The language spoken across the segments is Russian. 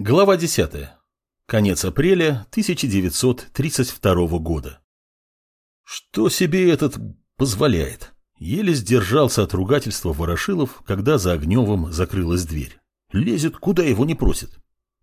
Глава 10. Конец апреля 1932 года. Что себе этот позволяет? Еле сдержался от ругательства Ворошилов, когда за Огневым закрылась дверь. Лезет, куда его не просит.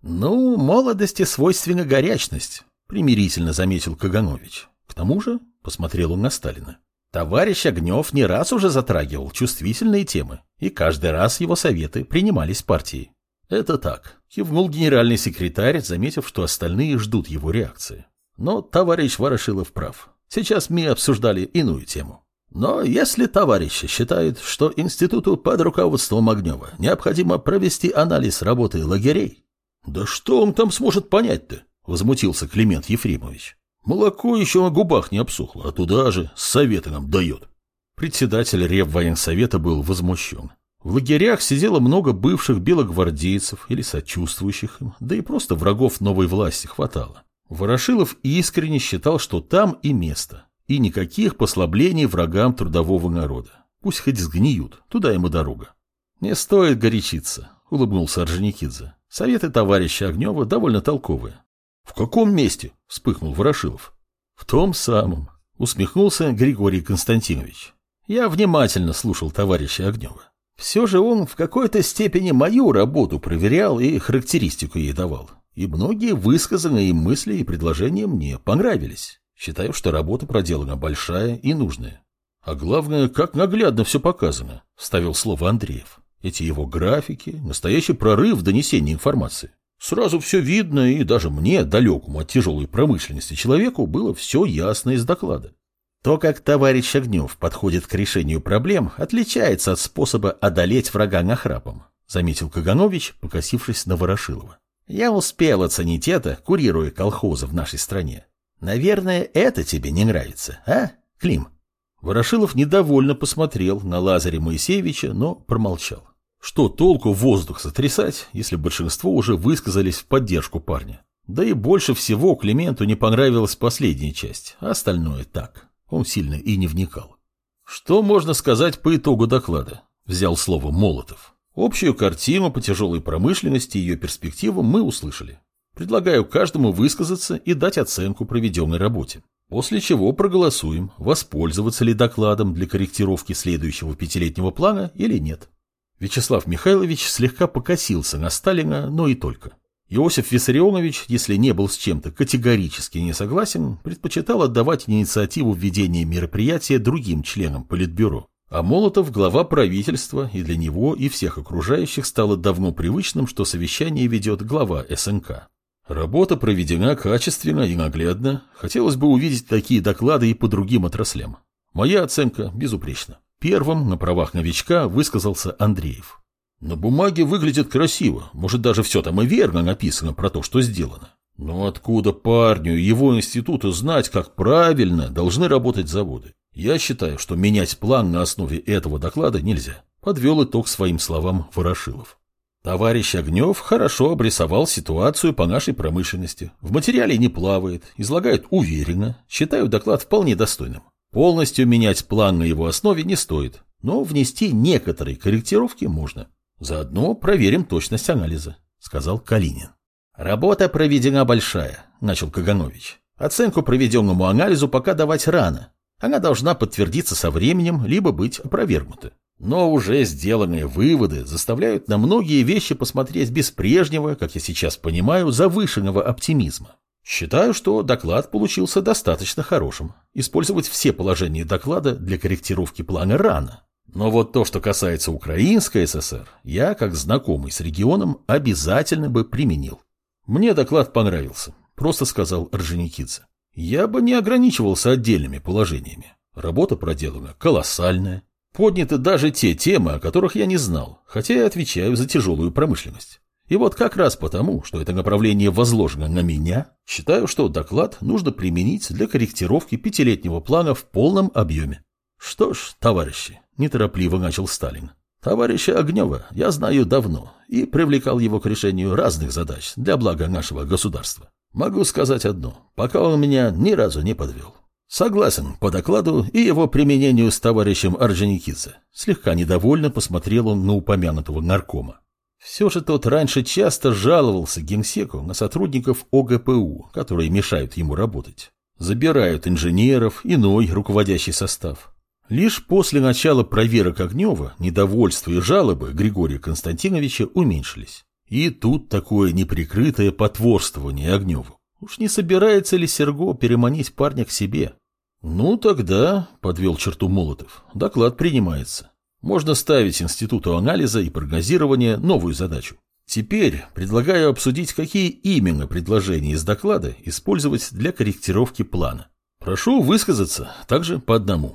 Ну, молодости свойственна горячность, примирительно заметил Каганович. К тому же, посмотрел он на Сталина. Товарищ Огнев не раз уже затрагивал чувствительные темы, и каждый раз его советы принимались партией. Это так, кивнул генеральный секретарь, заметив, что остальные ждут его реакции. Но товарищ Ворошилов прав. Сейчас мы обсуждали иную тему. Но если товарищи считают, что институту под руководством Огнева необходимо провести анализ работы лагерей... Да что он там сможет понять-то? Возмутился Климент Ефремович. Молоко еще на губах не обсохло, а туда же советы нам дает. Председатель Реввоенсовета был возмущен. В лагерях сидело много бывших белогвардейцев или сочувствующих им, да и просто врагов новой власти хватало. Ворошилов искренне считал, что там и место, и никаких послаблений врагам трудового народа. Пусть хоть сгниют, туда ему дорога. «Не стоит горячиться», — улыбнулся Орджоникидзе. «Советы товарища Огнева довольно толковые». «В каком месте?» — вспыхнул Ворошилов. «В том самом», — усмехнулся Григорий Константинович. «Я внимательно слушал товарища Огнева. Все же он в какой-то степени мою работу проверял и характеристику ей давал. И многие высказанные им мысли и предложения мне понравились. Считаю, что работа проделана большая и нужная. А главное, как наглядно все показано, вставил слово Андреев. Эти его графики, настоящий прорыв в донесении информации. Сразу все видно, и даже мне, далекому от тяжелой промышленности человеку, было все ясно из доклада. То, как товарищ Огнев подходит к решению проблем, отличается от способа одолеть врага нахрапом, заметил Каганович, покосившись на Ворошилова. Я успел оценить это, курируя колхозы в нашей стране. Наверное, это тебе не нравится, а, Клим? Ворошилов недовольно посмотрел на Лазаря Моисеевича, но промолчал. Что толку воздух сотрясать, если большинство уже высказались в поддержку парня? Да и больше всего Клименту не понравилась последняя часть, а остальное так. Он сильно и не вникал. Что можно сказать по итогу доклада? Взял слово Молотов. Общую картину по тяжелой промышленности и ее перспективам мы услышали. Предлагаю каждому высказаться и дать оценку проведенной работе. После чего проголосуем, воспользоваться ли докладом для корректировки следующего пятилетнего плана или нет. Вячеслав Михайлович слегка покосился на Сталина, но и только. Иосиф Виссарионович, если не был с чем-то категорически не согласен, предпочитал отдавать инициативу введения мероприятия другим членам Политбюро. А Молотов – глава правительства, и для него и всех окружающих стало давно привычным, что совещание ведет глава СНК. Работа проведена качественно и наглядно. Хотелось бы увидеть такие доклады и по другим отраслям. Моя оценка безупречна. Первым на правах новичка высказался Андреев. На бумаге выглядит красиво, может даже все там и верно написано про то, что сделано. Но откуда парню и его институту знать, как правильно должны работать заводы? Я считаю, что менять план на основе этого доклада нельзя. Подвел итог своим словам Ворошилов. Товарищ Огнев хорошо обрисовал ситуацию по нашей промышленности. В материале не плавает, излагает уверенно. Считаю доклад вполне достойным. Полностью менять план на его основе не стоит, но внести некоторые корректировки можно. Заодно проверим точность анализа, сказал Калинин. Работа проведена большая, начал Каганович. Оценку проведенному анализу пока давать рано. Она должна подтвердиться со временем, либо быть опровергнута. Но уже сделанные выводы заставляют на многие вещи посмотреть без прежнего, как я сейчас понимаю, завышенного оптимизма. Считаю, что доклад получился достаточно хорошим. Использовать все положения доклада для корректировки плана рано. Но вот то, что касается Украинской ССР, я, как знакомый с регионом, обязательно бы применил. Мне доклад понравился, просто сказал Орджоникидзе. Я бы не ограничивался отдельными положениями. Работа проделана колоссальная. Подняты даже те темы, о которых я не знал, хотя я отвечаю за тяжелую промышленность. И вот как раз потому, что это направление возложено на меня, считаю, что доклад нужно применить для корректировки пятилетнего плана в полном объеме. Что ж, товарищи, неторопливо начал Сталин. Товарища Огнева я знаю давно и привлекал его к решению разных задач для блага нашего государства. Могу сказать одно, пока он меня ни разу не подвел. Согласен по докладу и его применению с товарищем Орджоникидзе. Слегка недовольно посмотрел он на упомянутого наркома. Все же тот раньше часто жаловался генсеку на сотрудников ОГПУ, которые мешают ему работать. Забирают инженеров, иной руководящий состав. Лишь после начала проверок Огнева недовольство и жалобы Григория Константиновича уменьшились. И тут такое неприкрытое потворствование Огневу. Уж не собирается ли Серго переманить парня к себе? Ну тогда, подвел черту Молотов, доклад принимается. Можно ставить Институту анализа и прогнозирования новую задачу. Теперь предлагаю обсудить, какие именно предложения из доклада использовать для корректировки плана. Прошу высказаться также по одному.